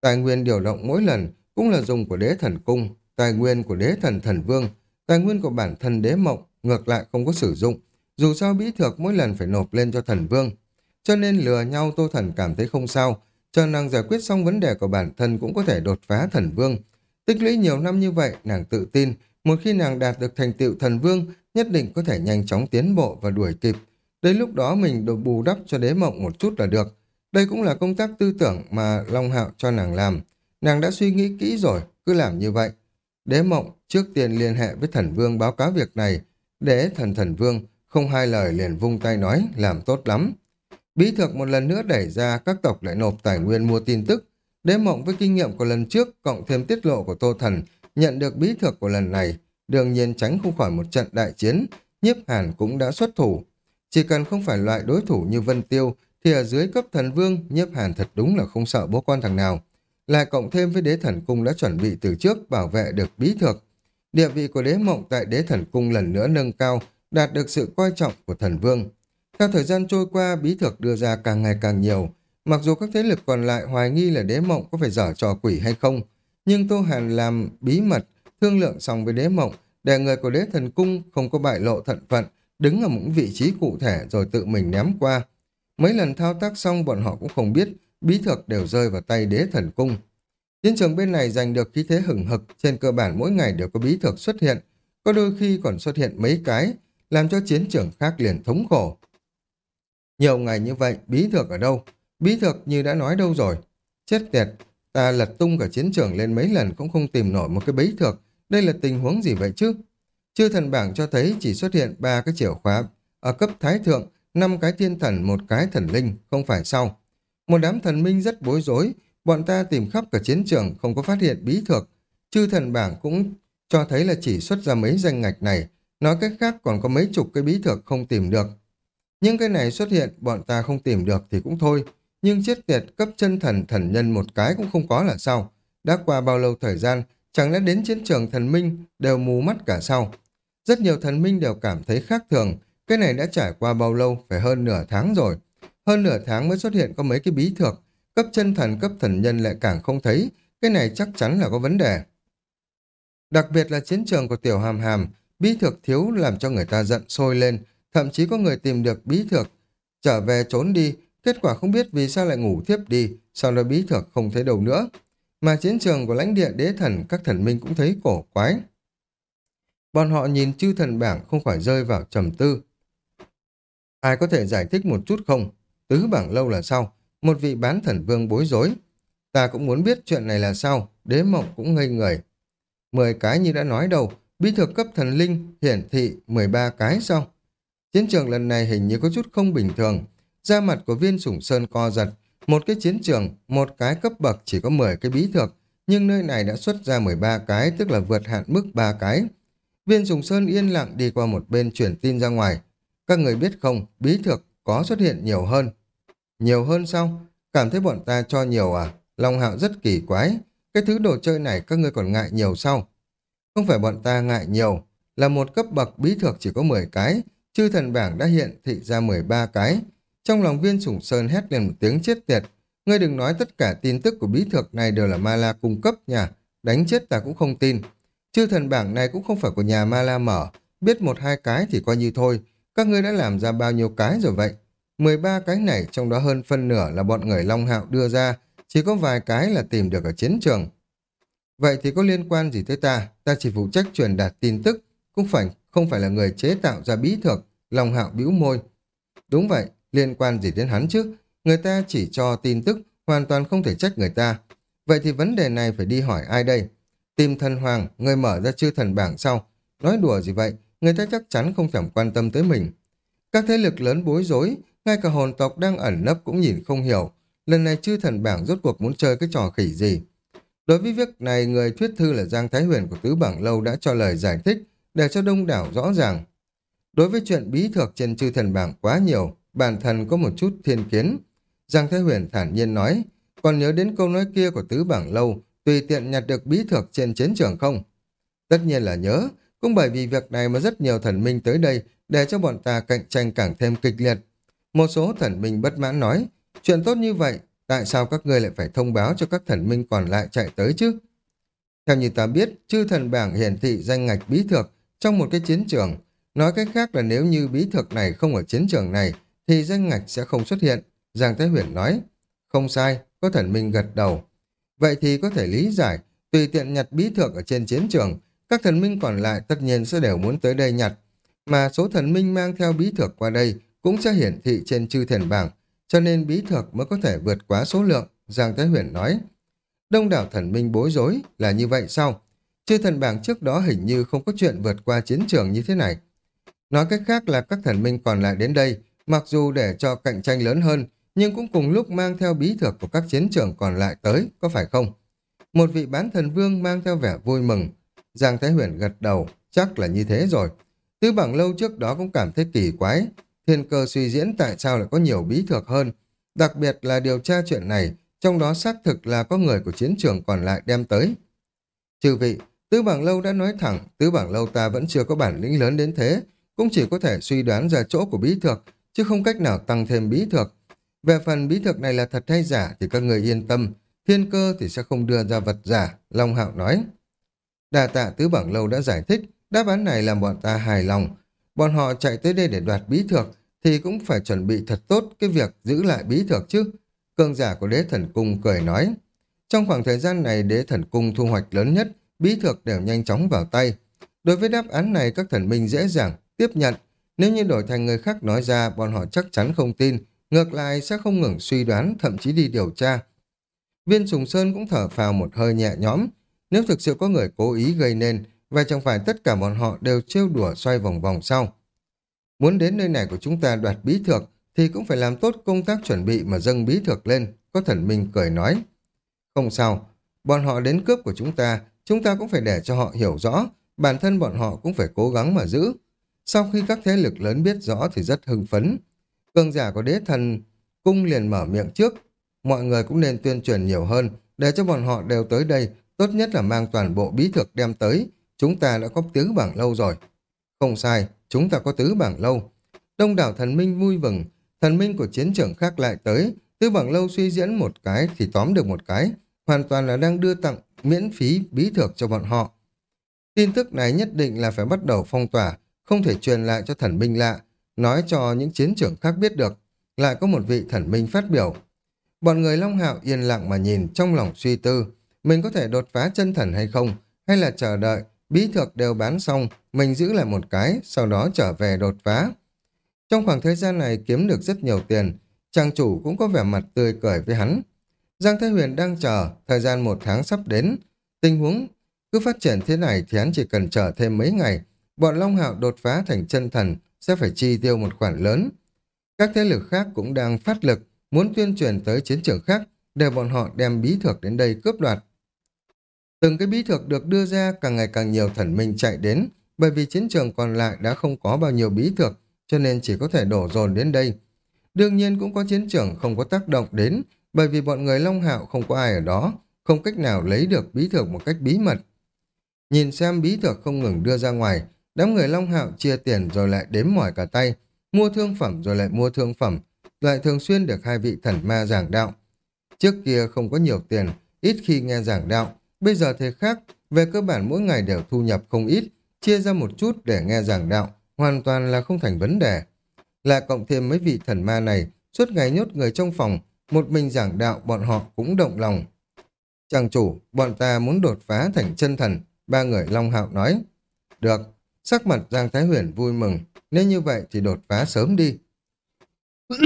Tài nguyên điều động mỗi lần cũng là dùng của đế thần cung, tài nguyên của đế thần thần vương, tài nguyên của bản thân đế mộng, ngược lại không có sử dụng. Dù sao bí thược mỗi lần phải nộp lên cho thần vương. Cho nên lừa nhau Tô Thần cảm thấy không sao, cho nàng giải quyết xong vấn đề của bản thân cũng có thể đột phá thần vương. Tích lũy nhiều năm như vậy, nàng tự tin, một khi nàng đạt được thành tựu thần vương, nhất định có thể nhanh chóng tiến bộ và đuổi kịp. Đến lúc đó mình được bù đắp cho đế mộng một chút là được. Đây cũng là công tác tư tưởng mà Long Hạo cho nàng làm. Nàng đã suy nghĩ kỹ rồi, cứ làm như vậy. Đế mộng trước tiên liên hệ với thần vương báo cáo việc này. Đế thần thần vương không hai lời liền vung tay nói làm tốt lắm. Bí thực một lần nữa đẩy ra các tộc lại nộp tài nguyên mua tin tức. Đế mộng với kinh nghiệm của lần trước cộng thêm tiết lộ của Tô Thần nhận được bí thực của lần này. Đương nhiên tránh không khỏi một trận đại chiến, nhiếp hàn cũng đã xuất thủ. Chỉ cần không phải loại đối thủ như Vân Tiêu thì ở dưới cấp thần vương nhiếp hàn thật đúng là không sợ bố con thằng nào. Lại cộng thêm với đế thần cung đã chuẩn bị từ trước bảo vệ được bí thực. Địa vị của đế mộng tại đế thần cung lần nữa nâng cao, đạt được sự coi trọng của thần vương. Theo thời gian trôi qua, bí thực đưa ra càng ngày càng nhiều. Mặc dù các thế lực còn lại hoài nghi là đế mộng có phải dở trò quỷ hay không, nhưng Tô Hàn làm bí mật, thương lượng xong với đế mộng, để người của đế thần cung không có bại lộ thận phận, đứng ở một vị trí cụ thể rồi tự mình ném qua. Mấy lần thao tác xong bọn họ cũng không biết, bí thuật đều rơi vào tay đế thần cung. Chiến trường bên này giành được khí thế hừng hực, trên cơ bản mỗi ngày đều có bí thuật xuất hiện, có đôi khi còn xuất hiện mấy cái, làm cho chiến trường khác liền thống khổ. Nhiều ngày như vậy, bí thuật ở đâu? Bí thực như đã nói đâu rồi? Chết tiệt, ta lật tung cả chiến trường lên mấy lần cũng không tìm nổi một cái bấy thực. Đây là tình huống gì vậy chứ? Chư thần bảng cho thấy chỉ xuất hiện ba cái chìa khóa ở cấp thái thượng, năm cái thiên thần, một cái thần linh, không phải sao Một đám thần minh rất bối rối, bọn ta tìm khắp cả chiến trường không có phát hiện bí thực. Chư thần bảng cũng cho thấy là chỉ xuất ra mấy danh ngạch này, nói cách khác còn có mấy chục cái bí thực không tìm được. Nhưng cái này xuất hiện bọn ta không tìm được thì cũng thôi, nhưng chết tiệt cấp chân thần thần nhân một cái cũng không có là sao. Đã qua bao lâu thời gian, chẳng lẽ đến chiến trường thần minh đều mù mắt cả sao? Rất nhiều thần minh đều cảm thấy khác thường, cái này đã trải qua bao lâu, phải hơn nửa tháng rồi. Hơn nửa tháng mới xuất hiện có mấy cái bí thược, cấp chân thần cấp thần nhân lại càng không thấy, cái này chắc chắn là có vấn đề. Đặc biệt là chiến trường của tiểu hàm hàm, bí thược thiếu làm cho người ta giận sôi lên, thậm chí có người tìm được bí thược, trở về trốn đi, kết quả không biết vì sao lại ngủ thiếp đi, sau đó bí thược không thấy đâu nữa. Mà chiến trường của lãnh địa đế thần, các thần minh cũng thấy cổ quái. Bọn họ nhìn chư thần bảng không khỏi rơi vào trầm tư. Ai có thể giải thích một chút không? Tứ bảng lâu là sao? Một vị bán thần vương bối rối. Ta cũng muốn biết chuyện này là sao, đế mộng cũng ngây người. 10 cái như đã nói đâu, bí thực cấp thần linh hiển thị 13 cái sao? Chiến trường lần này hình như có chút không bình thường. Da mặt của viên sủng sơn co giật. Một cái chiến trường, một cái cấp bậc chỉ có 10 cái bí thược, nhưng nơi này đã xuất ra 13 cái, tức là vượt hạn mức 3 cái. Viên sủng sơn yên lặng đi qua một bên chuyển tin ra ngoài. Các người biết không, bí thược có xuất hiện nhiều hơn. Nhiều hơn sao? Cảm thấy bọn ta cho nhiều à? Long hạo rất kỳ quái. Cái thứ đồ chơi này các ngươi còn ngại nhiều sao? Không phải bọn ta ngại nhiều, là một cấp bậc bí thược chỉ có 10 cái, chư thần bảng đã hiện thị ra 13 cái. Trong lòng viên sủng sơn hét lên một tiếng chết tiệt. Ngươi đừng nói tất cả tin tức của bí thược này đều là ma la cung cấp nha. Đánh chết ta cũng không tin. Chư thần bảng này cũng không phải của nhà ma la mở. Biết một hai cái thì coi như thôi. Các ngươi đã làm ra bao nhiêu cái rồi vậy? 13 cái này trong đó hơn phân nửa là bọn người Long Hạo đưa ra. Chỉ có vài cái là tìm được ở chiến trường. Vậy thì có liên quan gì tới ta? Ta chỉ phụ trách truyền đạt tin tức, cũng phải không phải là người chế tạo ra bí thược. Long Hạo bĩu môi. Đúng vậy, liên quan gì đến hắn chứ? Người ta chỉ cho tin tức, hoàn toàn không thể trách người ta. Vậy thì vấn đề này phải đi hỏi ai đây? Tìm thần hoàng, người mở ra chư thần bảng sau. Nói đùa gì vậy? Người ta chắc chắn không thèm quan tâm tới mình. Các thế lực lớn bối rối, ngay cả hồn tộc đang ẩn nấp cũng nhìn không hiểu. Lần này chư thần bảng rốt cuộc muốn chơi cái trò khỉ gì? Đối với việc này, người thuyết thư là Giang Thái Huyền của Tứ Bảng Lâu đã cho lời giải thích để cho đông đảo rõ ràng. Đối với chuyện bí thược trên chư thần bảng quá nhiều, bản thân có một chút thiên kiến. Giang Thái Huyền thản nhiên nói, còn nhớ đến câu nói kia của Tứ Bảng Lâu, tùy tiện nhặt được bí thược trên chiến trường không? Tất nhiên là nhớ, cũng bởi vì việc này mà rất nhiều thần minh tới đây để cho bọn ta cạnh tranh càng thêm kịch liệt. Một số thần minh bất mãn nói, chuyện tốt như vậy, tại sao các ngươi lại phải thông báo cho các thần minh còn lại chạy tới chứ? Theo như ta biết, chư thần bảng hiển thị danh ngạch bí thược trong một cái chiến trường. Nói cách khác là nếu như bí thược này không ở chiến trường này, thì danh ngạch sẽ không xuất hiện. Giang Thái Huyền nói, không sai, có thần minh gật đầu. Vậy thì có thể lý giải, tùy tiện nhặt bí thượng ở trên chiến trường, các thần minh còn lại tất nhiên sẽ đều muốn tới đây nhặt. Mà số thần minh mang theo bí thược qua đây cũng sẽ hiển thị trên chư thần bảng, cho nên bí thược mới có thể vượt quá số lượng, Giang Thái Huyền nói. Đông đảo thần minh bối rối là như vậy sao? Chư thần bảng trước đó hình như không có chuyện vượt qua chiến trường như thế này. Nói cách khác là các thần minh còn lại đến đây, mặc dù để cho cạnh tranh lớn hơn, nhưng cũng cùng lúc mang theo bí thuật của các chiến trường còn lại tới, có phải không? Một vị bán thần vương mang theo vẻ vui mừng. Giang Thái Huyền gật đầu, chắc là như thế rồi. tư bảng lâu trước đó cũng cảm thấy kỳ quái. Thiên cơ suy diễn tại sao lại có nhiều bí thuật hơn. Đặc biệt là điều tra chuyện này, trong đó xác thực là có người của chiến trường còn lại đem tới. trừ vị, Tứ bảng lâu đã nói thẳng, tứ bảng lâu ta vẫn chưa có bản lĩnh lớn đến thế, cũng chỉ có thể suy đoán ra chỗ của bí thược chứ không cách nào tăng thêm bí thực. Về phần bí thực này là thật hay giả thì các người yên tâm, thiên cơ thì sẽ không đưa ra vật giả, Long Hạo nói. Đà tạ tứ bảng lâu đã giải thích, đáp án này làm bọn ta hài lòng. Bọn họ chạy tới đây để đoạt bí thực, thì cũng phải chuẩn bị thật tốt cái việc giữ lại bí thực chứ. Cương giả của đế thần cung cười nói. Trong khoảng thời gian này đế thần cung thu hoạch lớn nhất bí thực đều nhanh chóng vào tay. Đối với đáp án này các thần minh dễ dàng tiếp nhận. Nếu như đổi thành người khác nói ra, bọn họ chắc chắn không tin, ngược lại sẽ không ngừng suy đoán, thậm chí đi điều tra. Viên Sùng Sơn cũng thở phào một hơi nhẹ nhõm. Nếu thực sự có người cố ý gây nên, và chẳng phải tất cả bọn họ đều trêu đùa xoay vòng vòng sau. Muốn đến nơi này của chúng ta đoạt bí thược, thì cũng phải làm tốt công tác chuẩn bị mà dâng bí thược lên, có thần minh cười nói. Không sao, bọn họ đến cướp của chúng ta, chúng ta cũng phải để cho họ hiểu rõ, bản thân bọn họ cũng phải cố gắng mà giữ. Sau khi các thế lực lớn biết rõ thì rất hưng phấn. Cường giả của đế thần cung liền mở miệng trước. Mọi người cũng nên tuyên truyền nhiều hơn, để cho bọn họ đều tới đây, tốt nhất là mang toàn bộ bí thực đem tới. Chúng ta đã có tứ bảng lâu rồi. Không sai, chúng ta có tứ bảng lâu. Đông đảo thần minh vui vừng, thần minh của chiến trường khác lại tới, tứ bảng lâu suy diễn một cái thì tóm được một cái, hoàn toàn là đang đưa tặng miễn phí bí thực cho bọn họ. Tin tức này nhất định là phải bắt đầu phong tỏa, không thể truyền lại cho thần minh lạ, nói cho những chiến trưởng khác biết được. Lại có một vị thần minh phát biểu. Bọn người Long Hạo yên lặng mà nhìn trong lòng suy tư, mình có thể đột phá chân thần hay không, hay là chờ đợi, bí thược đều bán xong, mình giữ lại một cái, sau đó trở về đột phá. Trong khoảng thời gian này kiếm được rất nhiều tiền, trang chủ cũng có vẻ mặt tươi cười với hắn. Giang Thái Huyền đang chờ, thời gian một tháng sắp đến. Tình huống Cứ phát triển thế này thì hắn chỉ cần chờ thêm mấy ngày, bọn Long Hạo đột phá thành chân thần sẽ phải chi tiêu một khoản lớn. Các thế lực khác cũng đang phát lực, muốn tuyên truyền tới chiến trường khác để bọn họ đem bí thuật đến đây cướp đoạt. Từng cái bí thuật được đưa ra càng ngày càng nhiều thần minh chạy đến, bởi vì chiến trường còn lại đã không có bao nhiêu bí thuật, cho nên chỉ có thể đổ dồn đến đây. Đương nhiên cũng có chiến trường không có tác động đến, bởi vì bọn người Long Hạo không có ai ở đó, không cách nào lấy được bí thuật một cách bí mật. Nhìn xem bí thuật không ngừng đưa ra ngoài, đám người Long Hạo chia tiền rồi lại đếm mỏi cả tay, mua thương phẩm rồi lại mua thương phẩm, lại thường xuyên được hai vị thần ma giảng đạo. Trước kia không có nhiều tiền, ít khi nghe giảng đạo, bây giờ thế khác, về cơ bản mỗi ngày đều thu nhập không ít, chia ra một chút để nghe giảng đạo, hoàn toàn là không thành vấn đề. Là cộng thêm mấy vị thần ma này, suốt ngày nhốt người trong phòng, một mình giảng đạo bọn họ cũng động lòng. Chàng chủ, bọn ta muốn đột phá thành chân thần, ba người Long Hạo nói. Được, sắc mặt Giang Thái Huyền vui mừng, nếu như vậy thì đột phá sớm đi.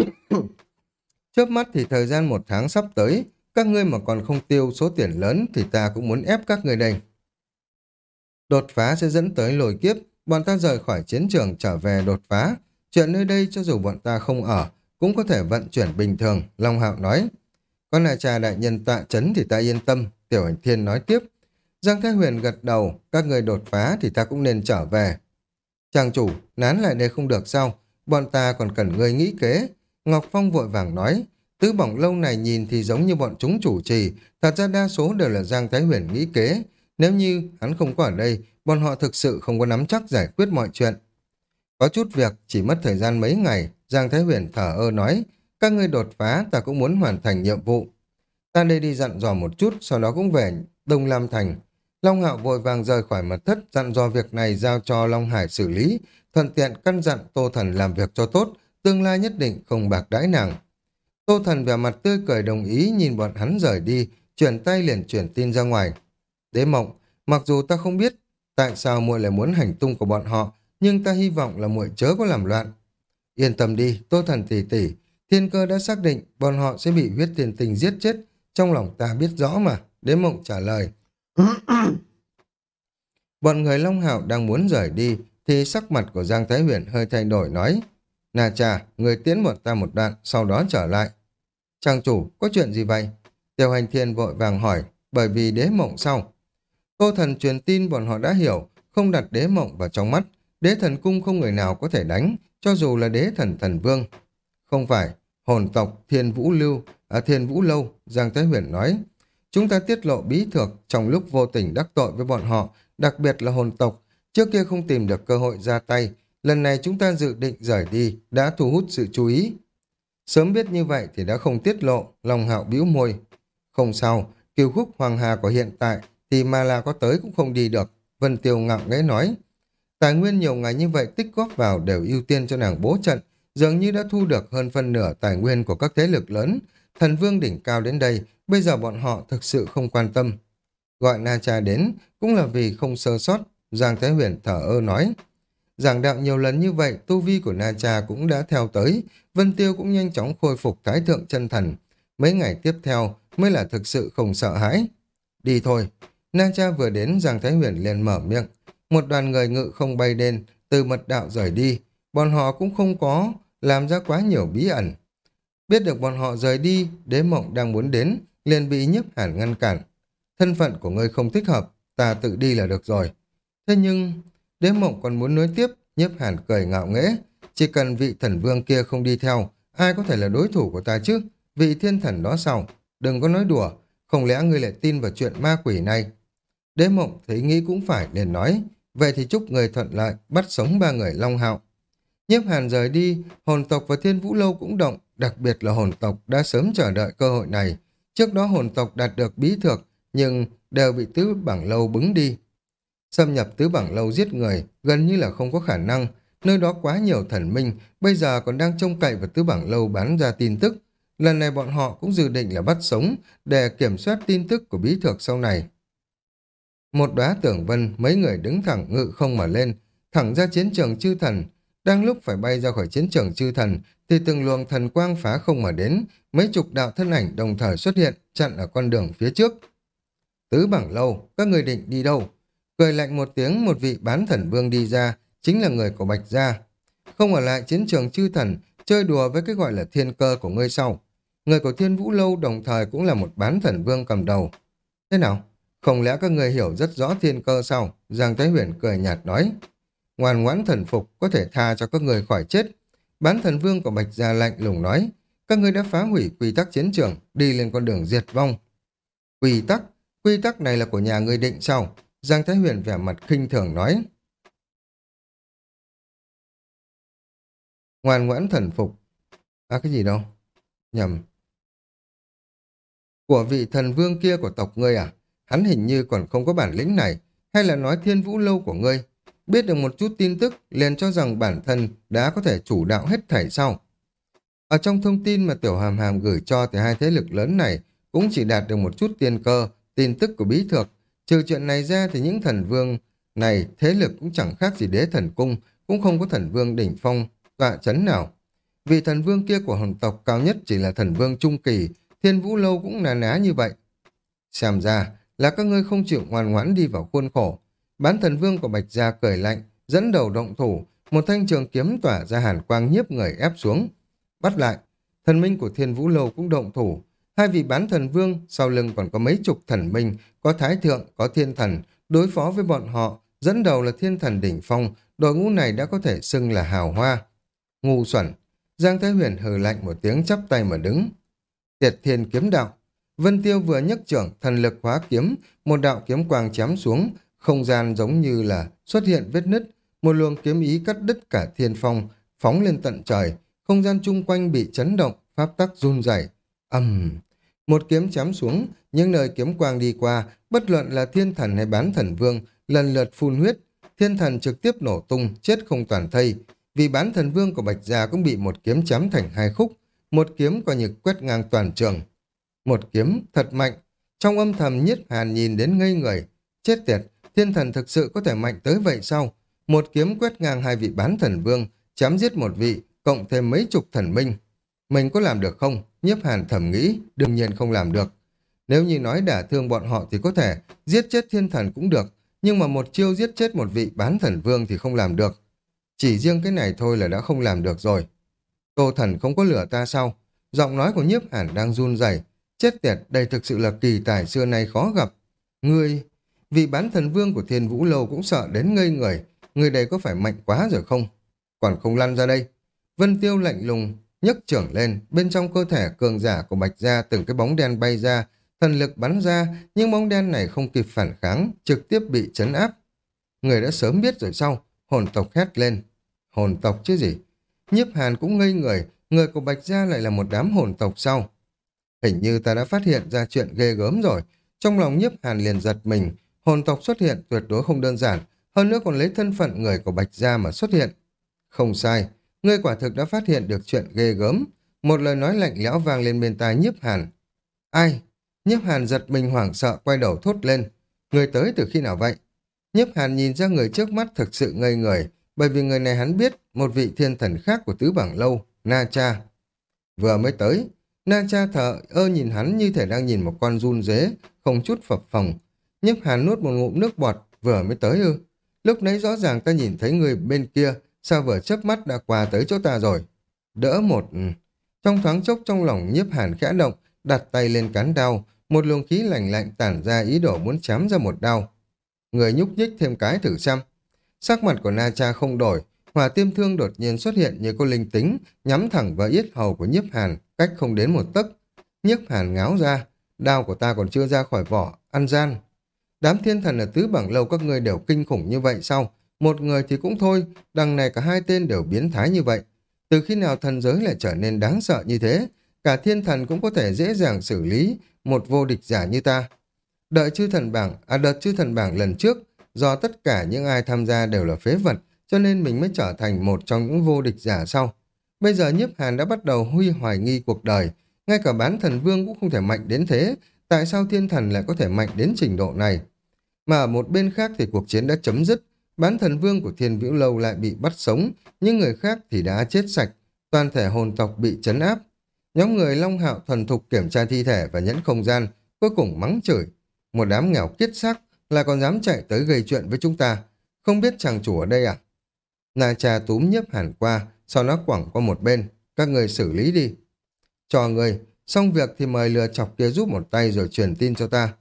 Chớp mắt thì thời gian một tháng sắp tới, các ngươi mà còn không tiêu số tiền lớn thì ta cũng muốn ép các ngươi đây. Đột phá sẽ dẫn tới lồi kiếp, bọn ta rời khỏi chiến trường trở về đột phá. Chuyện nơi đây cho dù bọn ta không ở, cũng có thể vận chuyển bình thường, Long Hạo nói. Con là trà đại nhân tọa chấn thì ta yên tâm, Tiểu Hành Thiên nói tiếp. Giang Thái Huyền gật đầu, các người đột phá thì ta cũng nên trở về. Chàng chủ, nán lại đây không được sao, bọn ta còn cần người nghĩ kế. Ngọc Phong vội vàng nói, tứ bỏng lâu này nhìn thì giống như bọn chúng chủ trì, thật ra đa số đều là Giang Thái Huyền nghĩ kế. Nếu như hắn không có ở đây, bọn họ thực sự không có nắm chắc giải quyết mọi chuyện. Có chút việc, chỉ mất thời gian mấy ngày, Giang Thái Huyền thở ơ nói, các ngươi đột phá ta cũng muốn hoàn thành nhiệm vụ. Ta đây đi dặn dò một chút, sau đó cũng về Đông Lam Thành. Long Hạo vội vàng rời khỏi mật thất, dặn dò việc này giao cho Long Hải xử lý, thuận tiện căn dặn Tô Thần làm việc cho tốt, tương lai nhất định không bạc đãi nàng. Tô Thần vẻ mặt tươi cười đồng ý nhìn bọn hắn rời đi, chuyển tay liền chuyển tin ra ngoài. Đế mộng, mặc dù ta không biết tại sao muội lại muốn hành tung của bọn họ, nhưng ta hy vọng là muội chớ có làm loạn. Yên tâm đi, Tô Thần tỷ tỷ, thiên cơ đã xác định bọn họ sẽ bị huyết tiền tình giết chết, trong lòng ta biết rõ mà, đế mộng trả lời. bọn người Long Hạo đang muốn rời đi, thì sắc mặt của Giang Thái Huyền hơi thay đổi nói, Nà trà, người tiến một ta một đoạn, sau đó trở lại. Trang chủ, có chuyện gì vậy? Tiêu hành thiên vội vàng hỏi, bởi vì đế mộng sau. Cô thần truyền tin bọn họ đã hiểu, không đặt đế mộng vào trong mắt. Đế thần cung không người nào có thể đánh, cho dù là đế thần thần vương. Không phải, hồn tộc thiên vũ lưu, à thiên vũ lâu, Giang Thái Huyền nói. Chúng ta tiết lộ bí thược trong lúc vô tình đắc tội với bọn họ, đặc biệt là hồn tộc. Trước kia không tìm được cơ hội ra tay, lần này chúng ta dự định rời đi, đã thu hút sự chú ý. Sớm biết như vậy thì đã không tiết lộ, lòng hạo bĩu môi. Không sao, kiều khúc hoàng hà của hiện tại thì mà là có tới cũng không đi được. Vân Tiêu ngạo nghễ nói. Tài nguyên nhiều ngày như vậy tích góp vào đều ưu tiên cho nàng bố trận, dường như đã thu được hơn phân nửa tài nguyên của các thế lực lớn. Thần vương đỉnh cao đến đây, bây giờ bọn họ thực sự không quan tâm. Gọi Na Cha đến cũng là vì không sơ sót, Giang Thái Huyền thở ơ nói. Giảng đạo nhiều lần như vậy, tu vi của Na Cha cũng đã theo tới, Vân Tiêu cũng nhanh chóng khôi phục thái thượng chân thần. Mấy ngày tiếp theo mới là thực sự không sợ hãi. Đi thôi. Na Cha vừa đến, Giang Thái Huyền liền mở miệng. Một đoàn người ngự không bay lên, từ mật đạo rời đi. Bọn họ cũng không có làm ra quá nhiều bí ẩn. Biết được bọn họ rời đi, đế mộng đang muốn đến, liền bị nhấp hẳn ngăn cản. Thân phận của ngươi không thích hợp, ta tự đi là được rồi. Thế nhưng, đế mộng còn muốn nói tiếp, nhấp hẳn cười ngạo nghễ. Chỉ cần vị thần vương kia không đi theo, ai có thể là đối thủ của ta chứ? Vị thiên thần đó sao? Đừng có nói đùa, không lẽ ngươi lại tin vào chuyện ma quỷ này? Đế mộng thấy nghĩ cũng phải liền nói, vậy thì chúc người thuận lợi, bắt sống ba người Long Hạo. Nhiếp hàn rời đi, hồn tộc và thiên vũ lâu cũng động, đặc biệt là hồn tộc đã sớm chờ đợi cơ hội này. Trước đó hồn tộc đạt được bí thược, nhưng đều bị tứ bảng lâu bứng đi. Xâm nhập tứ bảng lâu giết người gần như là không có khả năng, nơi đó quá nhiều thần minh, bây giờ còn đang trông cậy vào tứ bảng lâu bán ra tin tức. Lần này bọn họ cũng dự định là bắt sống để kiểm soát tin tức của bí thược sau này. Một đóa tưởng vân, mấy người đứng thẳng ngự không mà lên, thẳng ra chiến trường chư thần. Đang lúc phải bay ra khỏi chiến trường chư thần, thì từng luồng thần quang phá không mà đến, mấy chục đạo thân ảnh đồng thời xuất hiện, chặn ở con đường phía trước. Tứ Bảng Lâu, các người định đi đâu? Cười lạnh một tiếng, một vị bán thần vương đi ra, chính là người của Bạch Gia. Không ở lại chiến trường chư thần, chơi đùa với cái gọi là thiên cơ của ngươi sau. Người của Thiên Vũ Lâu đồng thời cũng là một bán thần vương cầm đầu. Thế nào? Không lẽ các người hiểu rất rõ thiên cơ sao? Giang Thái Huyền cười nhạt nói. Ngoan ngoãn thần phục có thể tha cho các người khỏi chết. Bán thần vương của Bạch Gia lạnh lùng nói. Các người đã phá hủy quy tắc chiến trường, đi lên con đường diệt vong. Quy tắc? Quy tắc này là của nhà người định sao? Giang Thái Huyền vẻ mặt khinh thường nói. Ngoan ngoãn thần phục. À cái gì đâu? Nhầm. Của vị thần vương kia của tộc ngươi à? Hắn hình như còn không có bản lĩnh này. Hay là nói thiên vũ lâu của ngươi? Biết được một chút tin tức, liền cho rằng bản thân đã có thể chủ đạo hết thảy sau. Ở trong thông tin mà Tiểu Hàm Hàm gửi cho thì hai thế lực lớn này cũng chỉ đạt được một chút tiên cơ, tin tức của bí thược. Trừ chuyện này ra thì những thần vương này thế lực cũng chẳng khác gì đế thần cung, cũng không có thần vương đỉnh phong, tọa chấn nào. Vì thần vương kia của hồng tộc cao nhất chỉ là thần vương trung kỳ, thiên vũ lâu cũng nà ná như vậy. Xem ra là các ngươi không chịu ngoan ngoãn đi vào khuôn khổ. Bán thần vương của Bạch Gia cười lạnh, dẫn đầu động thủ, một thanh trường kiếm tỏa ra hàn quang nhiếp người ép xuống. Bắt lại, thần minh của thiên vũ lâu cũng động thủ. Hai vị bán thần vương, sau lưng còn có mấy chục thần minh, có thái thượng, có thiên thần, đối phó với bọn họ, dẫn đầu là thiên thần đỉnh phong, đội ngũ này đã có thể xưng là hào hoa. Ngu xuẩn, Giang Thái Huyền hừ lạnh một tiếng chắp tay mà đứng. Tiệt thiên kiếm đạo. Vân Tiêu vừa nhấc trưởng, thần lực hóa kiếm, một đạo kiếm quang chém xuống, không gian giống như là xuất hiện vết nứt, một luồng kiếm ý cắt đứt cả thiên phong, phóng lên tận trời, không gian chung quanh bị chấn động, pháp tắc run rẩy. ầm, một kiếm chém xuống, những nơi kiếm quang đi qua, bất luận là thiên thần hay bán thần vương, lần lượt phun huyết, thiên thần trực tiếp nổ tung, chết không toàn thây, vì bán thần vương của Bạch Gia cũng bị một kiếm chém thành hai khúc, một kiếm coi như quét ngang toàn trường. Một kiếm thật mạnh, trong âm thầm nhiết hàn nhìn đến ngây người. Chết tiệt, thiên thần thực sự có thể mạnh tới vậy sao? Một kiếm quét ngang hai vị bán thần vương, chém giết một vị, cộng thêm mấy chục thần minh. Mình có làm được không? Nhiếp hàn thầm nghĩ, đương nhiên không làm được. Nếu như nói đả thương bọn họ thì có thể, giết chết thiên thần cũng được, nhưng mà một chiêu giết chết một vị bán thần vương thì không làm được. Chỉ riêng cái này thôi là đã không làm được rồi. Tô thần không có lửa ta sao? Giọng nói của nhiếp hàn đang run rẩy Chết tiệt, đây thực sự là kỳ tài xưa nay khó gặp. Ngươi, vị bán thần vương của thiên vũ lâu cũng sợ đến ngây người. Người đây có phải mạnh quá rồi không? Còn không lăn ra đây. Vân tiêu lạnh lùng, nhấc trưởng lên, bên trong cơ thể cường giả của bạch gia từng cái bóng đen bay ra, thần lực bắn ra, nhưng bóng đen này không kịp phản kháng, trực tiếp bị chấn áp. Người đã sớm biết rồi sau Hồn tộc hét lên. Hồn tộc chứ gì? Nhiếp hàn cũng ngây người, người của Bạch Gia lại là một đám hồn tộc sau. Hình như ta đã phát hiện ra chuyện ghê gớm rồi. Trong lòng nhiếp hàn liền giật mình, hồn tộc xuất hiện tuyệt đối không đơn giản, hơn nữa còn lấy thân phận người của Bạch Gia mà xuất hiện. Không sai, ngươi quả thực đã phát hiện được chuyện ghê gớm. Một lời nói lạnh lẽo vang lên bên tai nhiếp hàn. Ai? Nhiếp hàn giật mình hoảng sợ quay đầu thốt lên. Người tới từ khi nào vậy? Nhiếp hàn nhìn ra người trước mắt thực sự ngây người, bởi vì người này hắn biết một vị thiên thần khác của tứ bảng lâu, Na Cha. Vừa mới tới, Na Cha thở ơ nhìn hắn như thể đang nhìn một con run dế, không chút phập phồng. Nhấp hàn nuốt một ngụm nước bọt, vừa mới tới ư. Lúc nãy rõ ràng ta nhìn thấy người bên kia, sao vừa chớp mắt đã qua tới chỗ ta rồi. Đỡ một... Ừ. Trong thoáng chốc trong lòng nhiếp hàn khẽ động, đặt tay lên cán đau. một luồng khí lạnh lạnh tản ra ý đồ muốn chém ra một đau. Người nhúc nhích thêm cái thử xem. Sắc mặt của Na Cha không đổi, hỏa tiêm thương đột nhiên xuất hiện như cô linh tính, nhắm thẳng vào yết hầu của nhiếp hàn, cách không đến một tấc. Nhiếp hàn ngáo ra, đao của ta còn chưa ra khỏi vỏ, ăn gian. Đám thiên thần ở tứ bảng lâu các ngươi đều kinh khủng như vậy sao? Một người thì cũng thôi, đằng này cả hai tên đều biến thái như vậy. Từ khi nào thần giới lại trở nên đáng sợ như thế? Cả thiên thần cũng có thể dễ dàng xử lý một vô địch giả như ta. Đợi chư thần bảng, à đợt chư thần bảng lần trước, do tất cả những ai tham gia đều là phế vật, cho nên mình mới trở thành một trong những vô địch giả sau. Bây giờ nhiếp hàn đã bắt đầu huy hoài nghi cuộc đời, ngay cả bán thần vương cũng không thể mạnh đến thế, tại sao thiên thần lại có thể mạnh đến trình độ này? Mà ở một bên khác thì cuộc chiến đã chấm dứt, bán thần vương của thiên viễu lâu lại bị bắt sống, nhưng người khác thì đã chết sạch, toàn thể hồn tộc bị chấn áp. Nhóm người Long Hạo thuần thục kiểm tra thi thể và nhẫn không gian, cuối cùng mắng chửi. một đám nghèo kiết xác, là còn dám chạy tới gây chuyện với chúng ta. Không biết chàng chủ ở đây à? Na cha túm nhấp hẳn qua, sau đó quẳng qua một bên. Các người xử lý đi. Cho người, xong việc thì mời lừa chọc kia giúp một tay rồi truyền tin cho ta.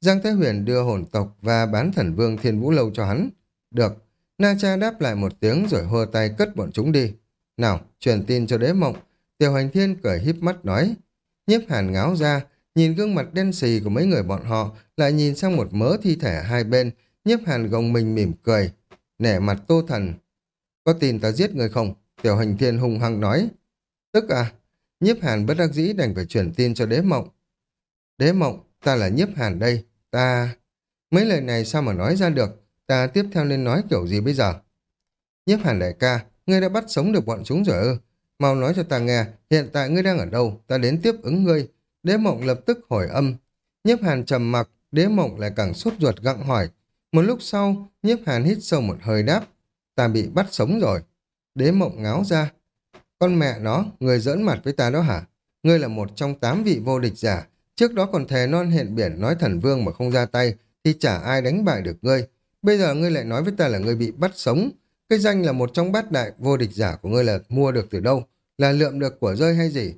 Giang Thái Huyền đưa hồn tộc và bán thần vương thiên vũ lâu cho hắn. Được. Na cha đáp lại một tiếng rồi hơ tay cất bọn chúng đi. Nào, truyền tin cho đế mộng. Tiểu hành thiên cười híp mắt nói. Nhiếp hàn ngáo ra, nhìn gương mặt đen xì của mấy người bọn họ, lại nhìn sang một mớ thi thể hai bên. Nhiếp hàn gồng mình mỉm cười. Nẻ mặt tô thần. Có tin ta giết người không? Tiểu hành thiên hung hăng nói. Tức à? Nhiếp hàn bất đắc dĩ đành phải truyền tin cho đế mộng. Đế mộng, ta là nhiếp hàn đây. Ta... Mấy lời này sao mà nói ra được? Ta tiếp theo nên nói kiểu gì bây giờ? Nhiếp hàn đại ca, ngươi đã bắt sống được bọn chúng rồi ư? Mau nói cho ta nghe, hiện tại ngươi đang ở đâu? Ta đến tiếp ứng ngươi. Đế mộng lập tức hỏi âm. Nhiếp hàn trầm mặc, đế mộng lại càng sốt ruột gặng hỏi. Một lúc sau, nhiếp hàn hít sâu một hơi đáp. Ta bị bắt sống rồi. Đế mộng ngáo ra. Con mẹ nó, người giỡn mặt với ta đó hả? Ngươi là một trong tám vị vô địch giả. Trước đó còn thề non hiện biển nói thần vương mà không ra tay, thì chả ai đánh bại được ngươi. Bây giờ ngươi lại nói với ta là ngươi bị bắt sống. Cái danh là một trong bát đại vô địch giả của ngươi là mua được từ đâu? Là lượm được của rơi hay gì?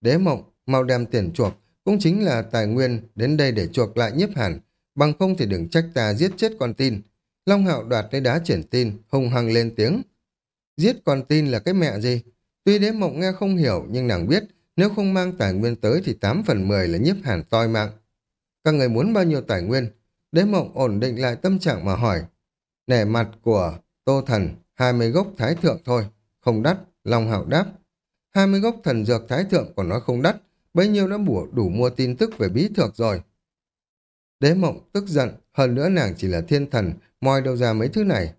Đế mộng, mau đem tiền chuộc, cũng chính là tài nguyên đến đây để chuộc lại nhiếp hẳn Bằng không thì đừng trách ta giết chết con tin. Long hạo đoạt lấy đá triển tin, hùng hăng lên tiếng. Giết con tin là cái mẹ gì? Tuy đế mộng nghe không hiểu nhưng nàng biết nếu không mang tài nguyên tới thì 8 phần 10 là nhiếp hàn toi mạng. Các người muốn bao nhiêu tài nguyên? Đế mộng ổn định lại tâm trạng mà hỏi. Nẻ mặt của Tô Thần, 20 gốc thái thượng thôi. Không đắt, Long Hạo đáp. 20 gốc thần dược thái thượng còn nói không đắt, bấy nhiêu đã bủa đủ mua tin tức về bí thược rồi. Đế mộng tức giận, hơn nữa nàng chỉ là thiên thần, moi đâu ra mấy thứ này.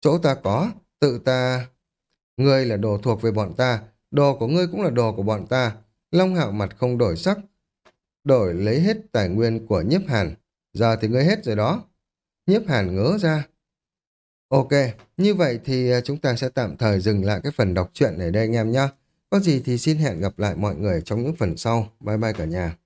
Chỗ ta có, tự ta... Ngươi là đồ thuộc về bọn ta, đồ của ngươi cũng là đồ của bọn ta. Long hạo mặt không đổi sắc, đổi lấy hết tài nguyên của nhiếp hàn. Giờ thì ngươi hết rồi đó. Nhiếp hàn ngớ ra. Ok, như vậy thì à, chúng ta sẽ tạm thời dừng lại cái phần đọc truyện ở đây anh em nhé. Có gì thì xin hẹn gặp lại mọi người trong những phần sau. Bye bye cả nhà.